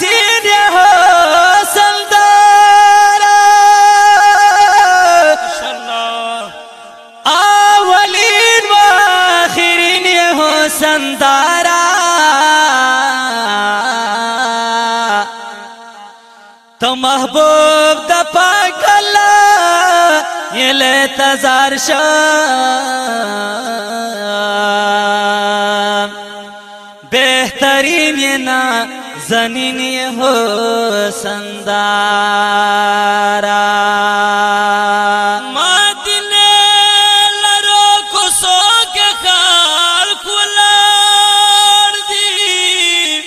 حسین حاصل دارا اولین و آخرین حسین دارا تو محبوب دا پاک اللہ یہ لے تزار شاہ نا زنین هو سندارا ما دل لرو کو سو کے خال کولار دی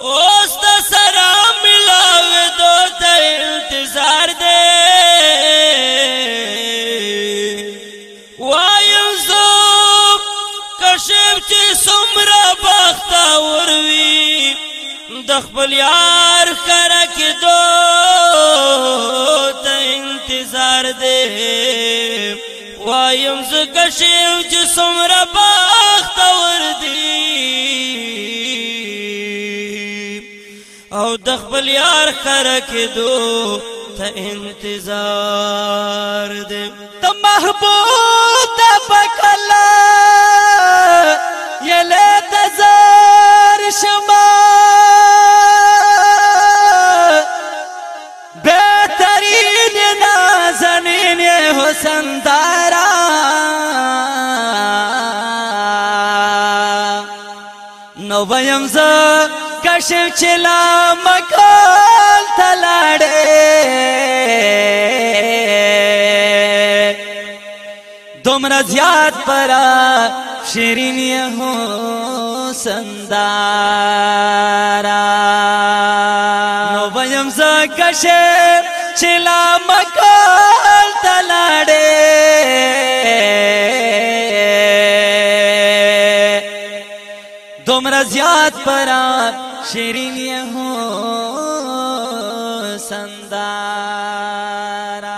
او ست سرا ملاو دو تل انتظار دے عاشق چې څومره بختور وي د خپل یار کړه کې دو ته انتظار دی وایم زګه شیو چې څومره بختور دی او د خپل یار کړه کې دو ته انتظار دی ته محبوب او ویم ز کشم چلا مکان تلاړې دومره زیات پرا شیرین یو سندارا نو ویم ز کشم چلا مکان تلاړې دومره زیات پرا شیرین یو سندارا